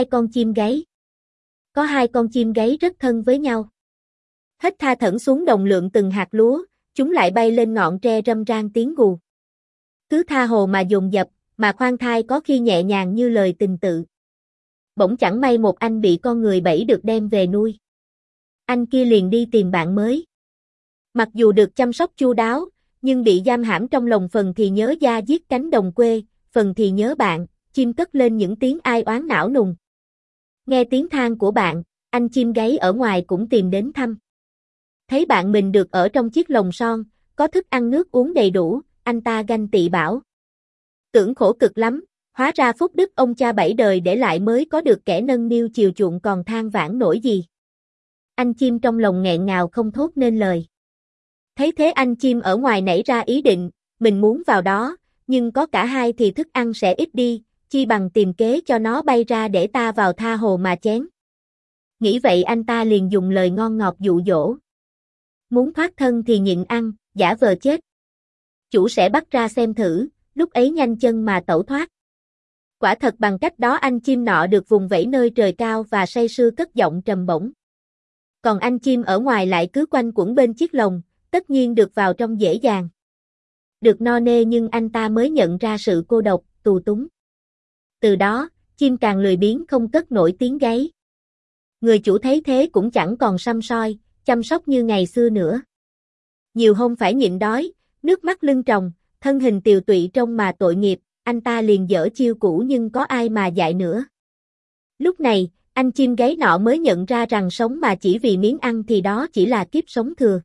hai con chim gáy. Có hai con chim gáy rất thân với nhau. Hết tha thẩn xuống đồng lượng từng hạt lúa, chúng lại bay lên ngọn tre râm ran tiếng gù. Cứ tha hồ mà dồn dập, mà khoan thai có khi nhẹ nhàng như lời tình tự. Bỗng chẳng may một anh bị con người bẫy được đem về nuôi. Anh kia liền đi tìm bạn mới. Mặc dù được chăm sóc chu đáo, nhưng bị giam hãm trong lòng phần thì nhớ gia giết cánh đồng quê, phần thì nhớ bạn, chim cất lên những tiếng ai oán não nùng. Nghe tiếng than của bạn, anh chim gáy ở ngoài cũng tìm đến thăm. Thấy bạn mình được ở trong chiếc lồng son, có thức ăn nước uống đầy đủ, anh ta ganh tị bảo. Tưởng khổ cực lắm, hóa ra phúc đức ông cha bảy đời để lại mới có được kẻ nâng niu chiều chuộng còn than vãn nổi gì. Anh chim trong lòng nghẹn ngào không thốt nên lời. Thấy thế anh chim ở ngoài nảy ra ý định, mình muốn vào đó, nhưng có cả hai thì thức ăn sẽ ít đi, chi bằng tìm kế cho nó bay ra để ta vào tha hồ mà chén. Nghĩ vậy anh ta liền dùng lời ngon ngọt dụ dỗ. Muốn thoát thân thì nhịn ăn, giả vờ chết. Chủ sẽ bắt ra xem thử, lúc ấy nhanh chân mà tẩu thoát. Quả thật bằng cách đó anh chim nọ được vùng vẫy nơi trời cao và say sưa cất giọng trầm bổng. Còn anh chim ở ngoài lại cứ quanh quẩn bên chiếc lồng, tất nhiên được vào trong dễ dàng. Được no nê nhưng anh ta mới nhận ra sự cô độc, tù túng. Từ đó, chim càng lười biếng không cất nổi tiếng gáy. Người chủ thấy thế cũng chẳng còn xăm soi, chăm sóc như ngày xưa nữa. Nhiều hôm phải nhịn đói, nước mắt lưng tròng, thân hình tiều tụy trông mà tội nghiệp, anh ta liền dở chiêu cũ nhưng có ai mà dạy nữa. Lúc này, anh chim gáy nọ mới nhận ra rằng sống mà chỉ vì miếng ăn thì đó chỉ là kiếp sống thừa.